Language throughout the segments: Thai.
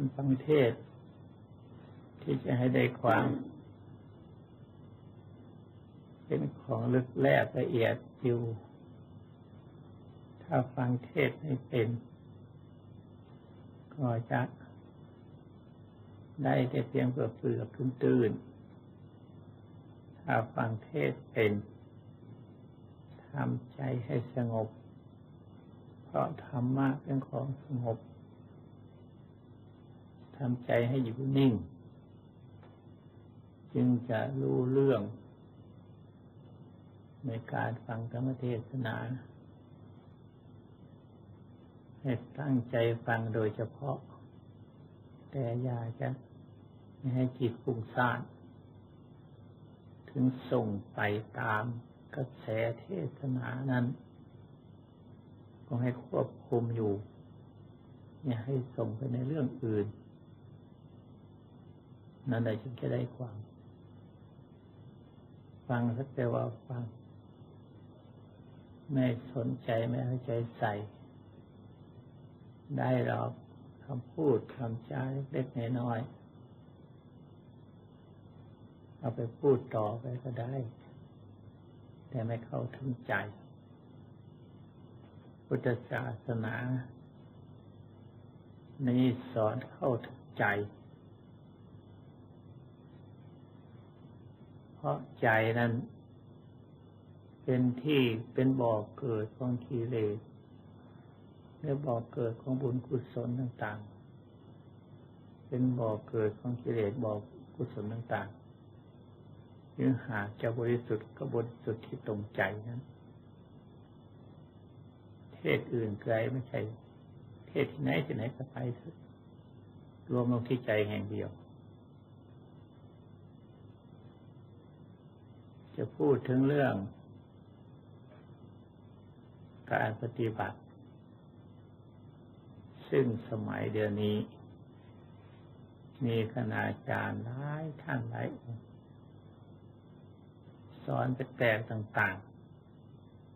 ารฟังเทศ ที่จะให้ได้ความ เป็นของลึกแร่ละเอียดอยู่ ถ้าฟังเทศไม่เป็น ก็จะได้แต่เพียงเปลือกเปลือกตื้นๆถ้าฟังเทศเป็นทำใจให้สงบ เพราะธรรมะเป็นของสงบ ทำใจให้อยู่นิ่ง จึงจะรู้เรื่อง ในการฟังธรรมเทศนา ให้ตั้งใจฟังโดยเฉพาะ แต่อย่าจะไม่ให้จิตฟุ้งซ่านถึงส่งไปตามกระแสเทศนานั้น ก็ให้ควบคุมอยู่ อย่าให้ส่งไปในเรื่องอื่น นั่นแหละจึงจะได้ความ ฟังสักแต่ว่าฟัง ไม่สนใจไม่เอาใจใส่ ได้หรอกคำพูดคำจาเล็กๆน้อยๆเอาไปพูดต่อไปก็ได้ แต่ไม่เข้าถึงใจ พุทธศาสนา นี้สอนเข้าถึงใจ เพราะใจนั้น เป็นที่เป็นบ่อกเกิดของกิเลสและบ่อกเกิดของบุญกุศลต่างๆ เป็นบ่อกเกิดของกิเลสบ่อกุศลต่างๆยึงหากจะบริสุทธิ์ก็บริสุทธิ์ที่ตรงใจนั้นเทศอื่นไกลไม่ใช่เทศที่ไหนที่ไหนก็ไปรวมลงที่ใจแห่งเดียว จะพูดถึงเรื่อง การปฏิบัติ ซึ่งสมัยเดียวนี้ มีคณาจารย์หลายท่านหลายองค์สอนแปลกๆต่าง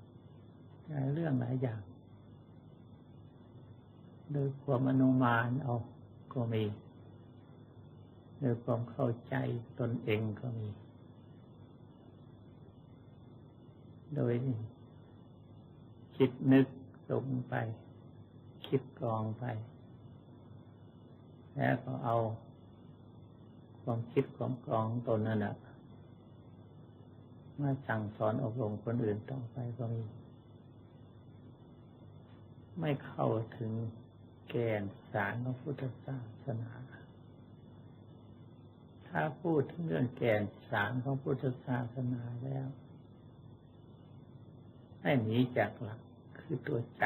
ๆในเรื่องหลายอย่าง โดยความอนุมานเอาก็มีโดยความเข้าใจตนเองก็มี โดยคิดนึกลงไป คิดกรองไป แล้วก็เอาความคิดความกรองตนนั่นแหละมาสั่งสอนอบรมคนอื่นต่อไปก็มี ไม่เข้าถึงแกนสารของพุทธศาสนา ถ้าพูดถึงเรื่องแกนสารของพุทธศาสนาแล้ว ให้หนีจากหลักคือตัวใจ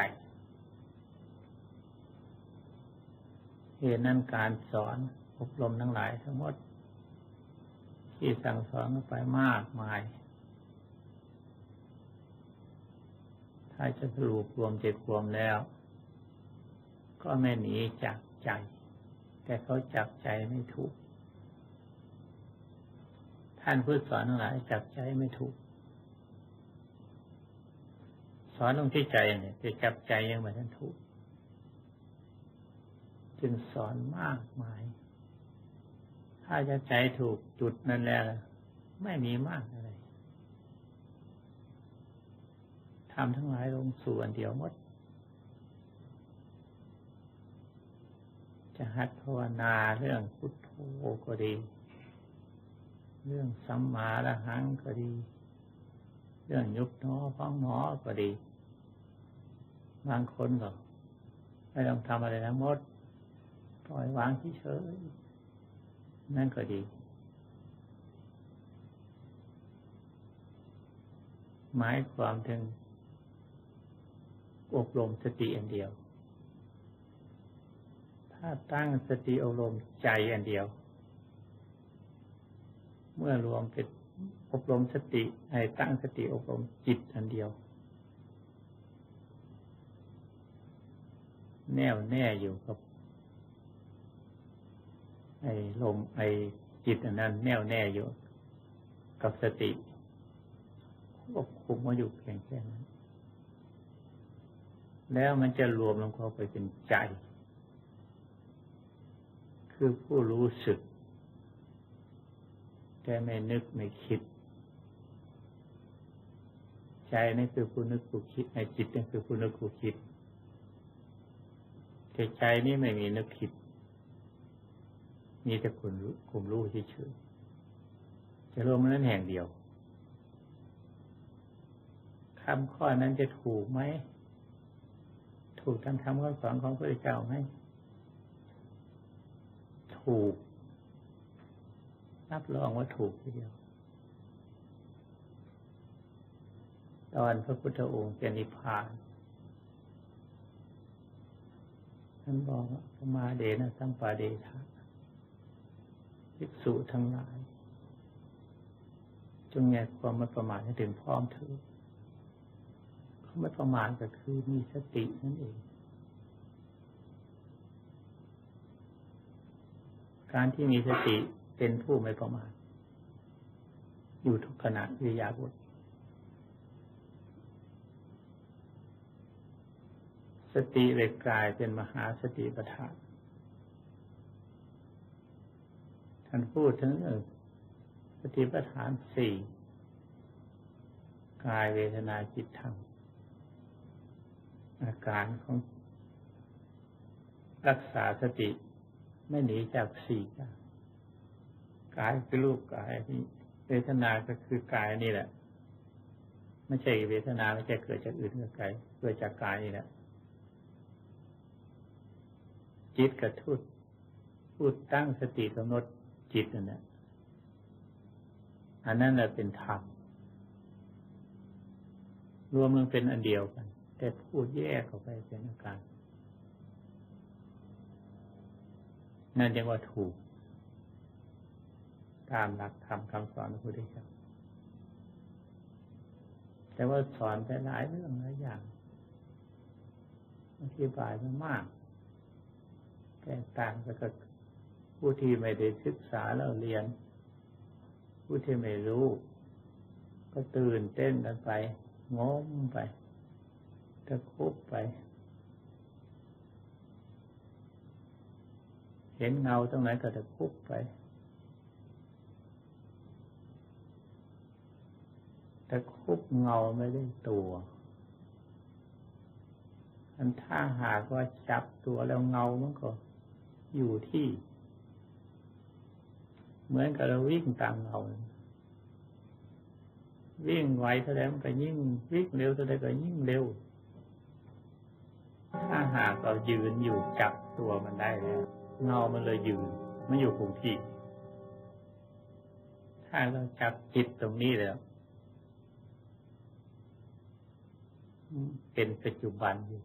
เหตุนั้นการสอนอบรมทั้งหลายทั้งหมด ที่สั่งสอนไปมากมาย ถ้าจะสรุปรวมเจ็ดรวมแล้ว ก็ไม่หนีจากใจ แต่เขาจับใจไม่ถูก ท่านผู้สอนทั้งหลายจับใจไม่ถูก สอนลงที่ใจเนี่ยจะจับใจยังไม่ทันถูก จึงสอนมากมาย ถ้าจะใจถูกจุดนั้นแล้ว ไม่มีมากอะไรทำทั้งหลายลงสู่อันเดียวหมด จะหัดภาวนาเรื่องพุทโธก็ดี เรื่องสัมมาละหังก็ดีเรื่องยุบหนอพ้องหนอก็ดี บางคนก็ไม่ต้องทำอะไรทั้งหมดปล่อยวางเฉยๆนั่นก็ดีหมายความถึงอบรมสติอันเดียว ถ้าตั้งสติอบรมใจอันเดียว เมื่อรวมเป็นอบรมสติให้ตั้งสติอบรมจิตอันเดียว แน่วแน่อยู่กับไอ้ลมไอ้จิตอันนั้น แน่วแน่อยู่กับสติควบคุมมาอยู่เพียงแค่นั้น แล้วมันจะรวมลงเข้าไปเป็นใจ คือผู้รู้สึก แต่ไม่นึกไม่คิด ใจนั่นคือผู้นึกผู้คิดในจิตนั่นคือผู้นึกผู้คิด แต่ใจนี่ไม่มีนึกคิด มีแต่คุณคุมรู้เฉยๆจะรวมนั้นแห่งเดียวคำข้อนั้นจะถูกไหม ถูกตามคำข้อสอนของพระเจ้าไหมถูกรับรองว่าถูกทีเดียว ตอนพระพุทธองค์เป็นนิพพาน ท่านบอกว่ามาเดนะสัมปาเดชะภิกษุทั้งหลาย จงแยกความไม่ประมาทให้ถึงพร้อมเถิดเขาไม่ประมาทก็คือมีสตินั่นเอง การที่มีสติเป็นผู้ไม่ประมาทอยู่ทุกขณะวิยาบท สติเลยกลายเป็นมหาสติปัฏฐานท่านพูดถึงสติปัฏฐานสี่กายเวทนาจิตธรรมอาการของรักษาสติไม่หนีจากสี่อย่างกายคือรูปกายนี่เวทนาก็คือกายนี่แหละ ไม่ใช่เวทนาไม่ใช่เกิดจากอื่นกับกายเกิดจากกายนี่แหละ จิตกับทุดพูดตั้งสติกำหนดจิตนั่นแหละอันนั้นแหละเป็นธรรมรวมมันเป็นอันเดียวกัน แต่พูดแยกออกไปเป็นอาการนั่นจึงว่าถูก ตามหลักธรรมคำสอนพระพุทธเจ้าแต่ว่าสอนไปหลายเรื่องหลายอย่างอธิบายมันมาก ตกต่างไปกับผู้ที่ไม่ได้ศึกษาแล้วเรียน ผู้ที่ไม่รู้ ก็ตื่นเต้นกันไปงมไปตะคุบไป เห็นเงาตรงไหนก็ตะคุบไปตะคุบเงาไม่ได้ตัวอันถ้าหากว่าจับตัวแล้วเงามันก็ อยู่ที่ เหมือนกับเราวิ่งตามเงาวิ่งไวเท่าไรมันก็ยิ่งวิ่งเร็วเท่าไรก็ยิ่งเร็ว ถ้าหากเรายืนอยู่จับตัวมันได้แล้วเงามันเลยยืนไม่อยู่คงที่ ถ้าเราจับจิตตรงนี้แล้ว เป็นปัจจุบันอยู่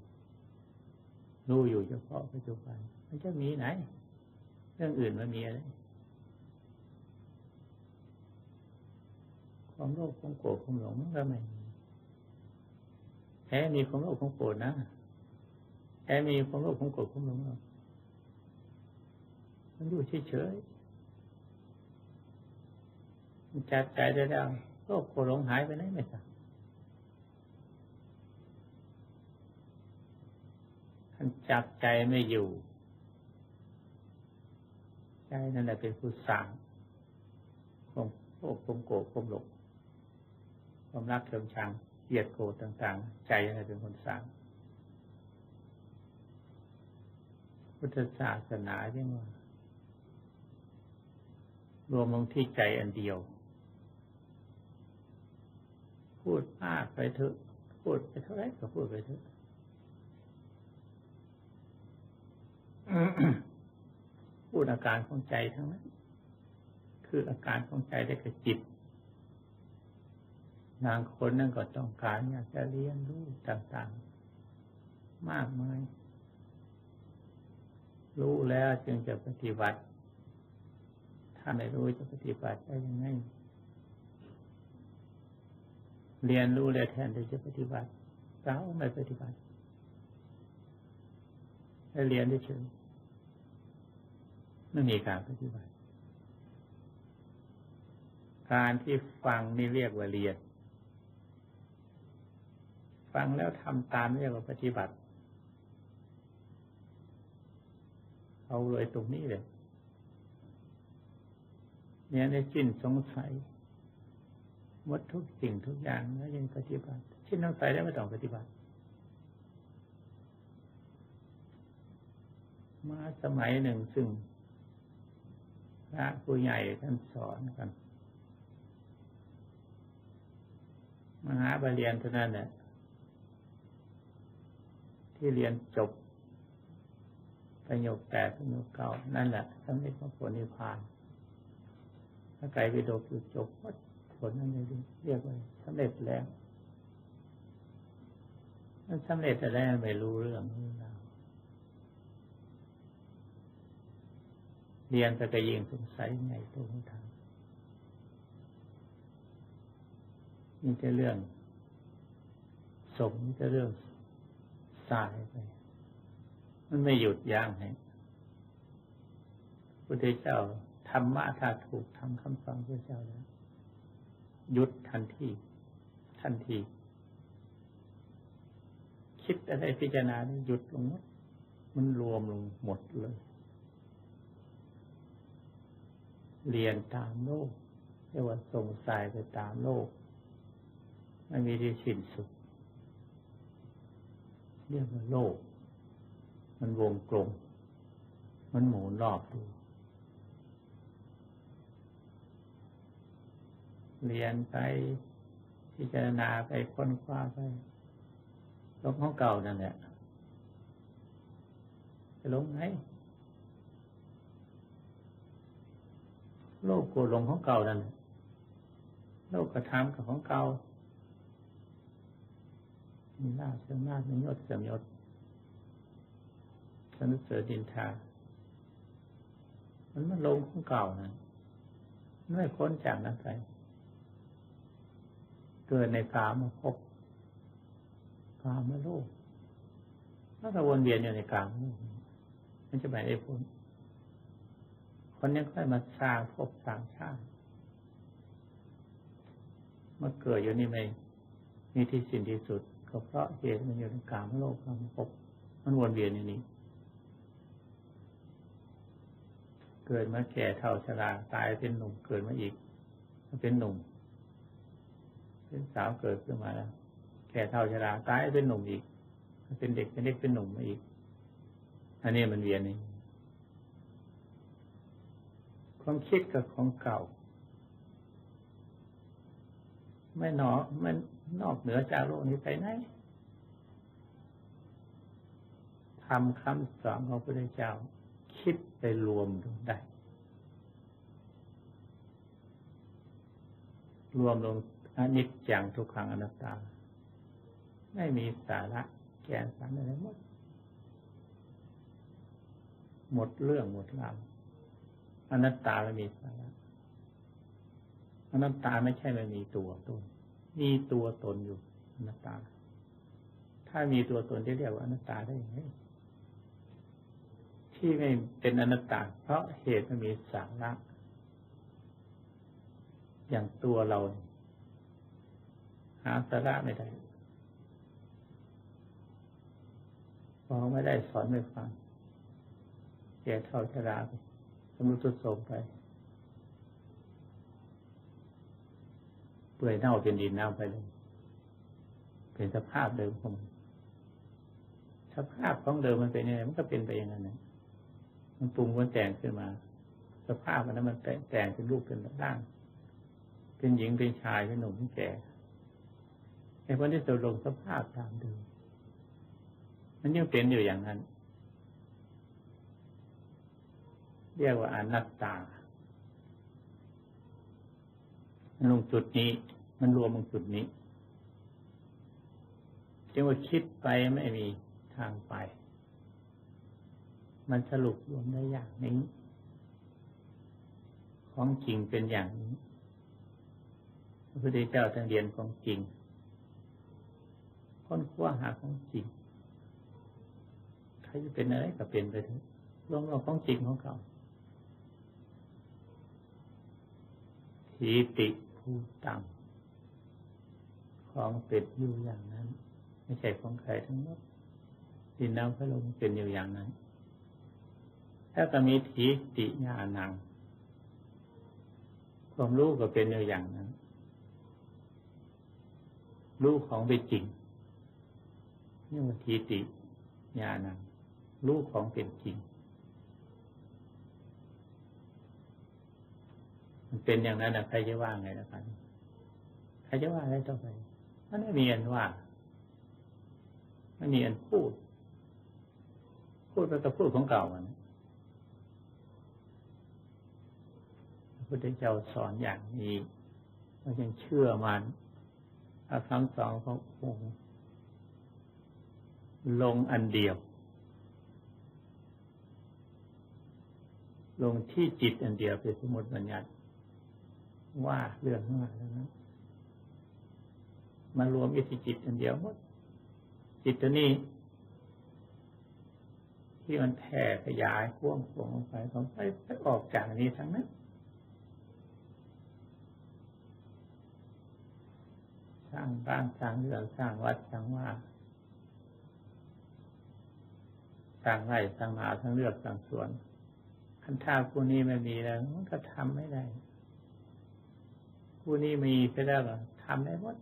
รู้อยู่เฉพาะปัจจุบัน มันจะมีไหน เรื่องอื่นมันมีอะไรความโลภความโกรธความหลงมันก็ไม่มีแค่มีความโลภความโกรธนะแค่มีความโลภความโกรธความหลงมันอยู่เฉยๆมันจัดใจได้แล้วโลภโกรธหลงหายไปไหนไม่ทราบจับใจไม่อยู่ ใจนั่นแหละเป็นผู้สั่งความโลภความโกรธความหลงความรักความชังเกลียดโกรธต่างๆ ใจนั่นแหละเป็นคนสั่งพุทธศาสนาเรียกว่ารวมลงที่ใจอันเดียว พูดมากไปเถอะพูดไปเท่าไรก็พูดไปเถอะ พูดอาการของใจทั้งนั้น คืออาการของใจได้กับจิตบางคนนั่นก็ต้องการอยากจะเรียนรู้ต่างๆ มากมาย รู้แล้วจึงจะปฏิบัติ ถ้าไม่รู้จะปฏิบัติได้ยังไง เรียนรู้แล้วแทนที่จะปฏิบัติเราไม่ปฏิบัติให้เรียนได้เฉย ไม่มีการปฏิบัติ การที่ฟังนี่เรียกว่าเรียน ฟังแล้วทำตามเรียกว่าปฏิบัติ เอาเลยตรงนี้เลยเนี่ยได้สิ้นสงสัยหมดทุกสิ่งทุกอย่างแล้วยังปฏิบัติสิ้นสงสัยแล้วไม่ต้องปฏิบัติ มาสมัยหนึ่งซึ่ง พระผู้ใหญ่ท่านสอนกัน มหาบาเรียนเท่านั้นแหละที่เรียนจบประโยคแปดประโยคเก้านั่นแหละสำเร็จพระผลนิพพานถ้าไกลไปโดคือจบผลนั่นเลยเรียกว่าสำเร็จแล้วมันสำเร็จแต่แล้วไม่รู้เรื่องนี้รา เรียนแต่ก็ยิงสงสัยไงตัวทางมีแต่เรื่อง สมมีแต่เรื่องสายไป มันไม่หยุดยั้งให้พุทธเจ้าธรรมะถ้าถูกทำคำสอนพระเจ้าแล้วหยุดทันทีทันที คิดอะไรพิจารณาหยุดลงหมดมันรวมลงหมดเลย เรียนตามโลกเรียกว่าส่งสายไปตามโลก ไม่มีที่สิ้นสุด เรียกว่าโลก มันวงกลม มันหมุนรอบตัวเรียนไปพิจารณาไปค้นคว้าไปลงของเก่านั่นแหละจะลงไหน โลกโกรลงของเก่านั่นโลกกระทำกับของเก่ามีลาเสื่อมลามียศเสื่อมยศสนุเสริดินทามันมันลงของเก่านะไม่พ้นจากนั้นไปเกิดในกามาพบกามาโลกถ้าเราวนเวียนอยู่ในกามมันจะไปได้พ้น คนนี้ค่อยมาสร้างพบสร้างชาติเมื่อเกิดอยู่นี่ไม่มีที่สิ้นที่สุด ก็เพราะเหตุมันอยู่ในกามโลกกามภพมันวนเวียนอยู่นี้ เกิดมาแก่เท่าชราตายเป็นหนุ่มเกิดมาอีกเป็นหนุ่ม เป็นสาวเกิดขึ้นมาแล้วแก่เท่าชราตายเป็นหนุ่มอีก เป็นเด็กเป็นเด็กเป็นหนุ่มมาอีกอันนี้มันเวียนนี่ ความคิดกับของเก่า ไม่หนอม่นอกเหนือจากโลกนี้ไปไหนทำคำสอนของพระพุทธเจ้า คิดไปรวมลงได้ รวมลงอนิจจังทุกขังอนัตตา ไม่มีสาระแกนสารอะไรหมด หมดเรื่องหมดราว อนัตตาไม่มีสาระอนัตตาไม่ใช่ไม่มีตัวตนมีตัวตนอยู่อนัตตา ถ้ามีตัวตนจะเรียกว่าอนัตตาได้ยังไงที่ไม่เป็นอนัตตา เพราะเหตุมันมีสาระอย่างตัวเรา หาสาระไม่ได้พอไม่ได้สอนไม่ฟังแก่เท่าชราไป สมุทุโสมไป เปื่อยเน่าเป็นดินเน่าไปเลยเป็นสภาพเดิมของมันสภาพของเดิมมันเป็นยังไงมันก็เป็นไปอย่างนั้นนะมันปรุงมันแต่งขึ้นมา สภาพมันนั้นมันแต่งเป็นรูปเป็นร่าง เป็นหญิงเป็นชายเป็นหนุ่มเป็นแก่ไอ้คนที่สุดลงสภาพตามเดิมมันยังเป็นอยู่อย่างนั้น เรียกว่าอนัตตาลงจุดนี้ มันรวมลงจุดนี้จึงว่าคิดไปไม่มีทางไป มันสรุปรวมได้อย่างนี้ ของจริงเป็นอย่างนี้พระพุทธเจ้าท่านเรียนของจริง ค้นคว้าหาของจริง ใครจะเป็นอะไรก็เป็นไปเถอะรวมเราของจริงของเขา ทีติผู้ต่ำของเป็ดอยู่อย่างนั้น ไม่ใช่ของใครทั้งหมดดินน้ำพระลมเป็นอยู่อย่างนั้น ถ้าก็มีทีติญาณังความรู้ก็เป็นอยู่อย่างนั้น รู้ของเป็นจริงนี่ว่าทีติญาณังรู้ของเป็นจริง มันเป็นอย่างนั้นนะใครจะว่าไงนะครับใครจะว่าอะไรต่อไปมันไม่มีอันว่าไม่มีอันพูด พูดแล้วก็พูดของเก่ามันพระพุทธเจ้าสอนอย่างนี้เราจึงเชื่อมันคำสอนขององค์ลงอันเดียว ลงที่จิตอันเดียวเป็นสมุติบัญญัติ ว่าเรื่องข้งหลังนั้นมารวมอิทธิจิตอันเดียวหมด จิตตัวนี้ ที่มันแผ่ขยายพ่วงพวงลงไปของไปไปออกจากนี้ทั้งนั้นสร้างบ้านสร้างเรือนสร้างวัดสร้างว่าสร้างไร่สร้างนาสร้างเรือกสร้างสวนคันท่าผู้นี้ไม่มีแล้วมันก็ทำไม่ได้ ผู้นี้มีไปแล้วก็ทำได้หมด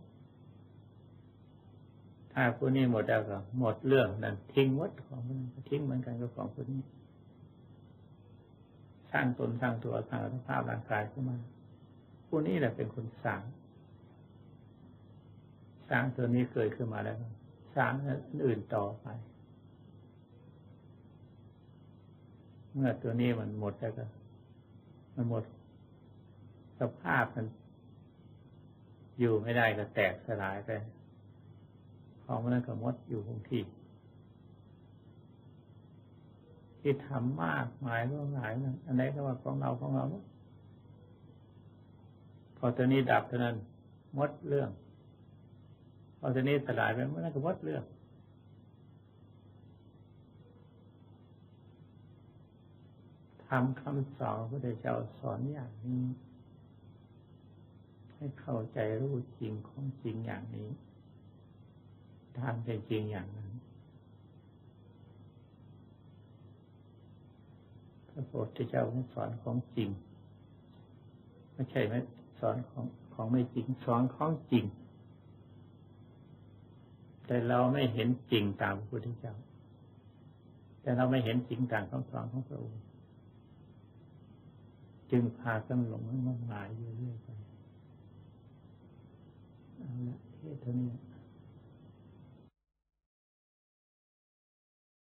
ถ้าผู้นี้หมดแล้วก็หมดเรื่องนั่นทิ้งวัดของมันทิ้งเหมือนกันกับของผู้นี้ สร้างตนสร้างตัวสร้างสภาพร่างกายขึ้นมา ผู้นี้แหละเป็นคนสร้างสร้างตัวนี้เกิดขึ้นมาแล้วสร้างอื่นต่อไป เมื่อตัวนี้มันหมดแล้วก็มันหมดสภาพมัน อยู่ไม่ได้ก็แตกสลายไปของมันก็มดอยู่คงที่ ที่ทำมากมายร่วงหายนั้นอันไหนก็ว่าของเราของเราพอตัวนี้ดับเท่านั้นมดเรื่อง พอตัวนี้สลายไปมันก็มดเรื่องทำคำสอนพระพุทธเจ้าสอนอย่างนี้ ให้เข้าใจรู้จริงของจริงอย่างนี้ทำเป็นจริงอย่างนั้นพระพุทธเจ้าสอนของจริง ไม่ใช่ไหมสอนของของไม่จริงสอนของจริง แต่เราไม่เห็นจริงตามพระพุทธเจ้า แต่เราไม่เห็นจริงตามคำสอนของพระองค์จึงพากันหลงงมงายอยู่เรื่อยไป เอาละเท่านี้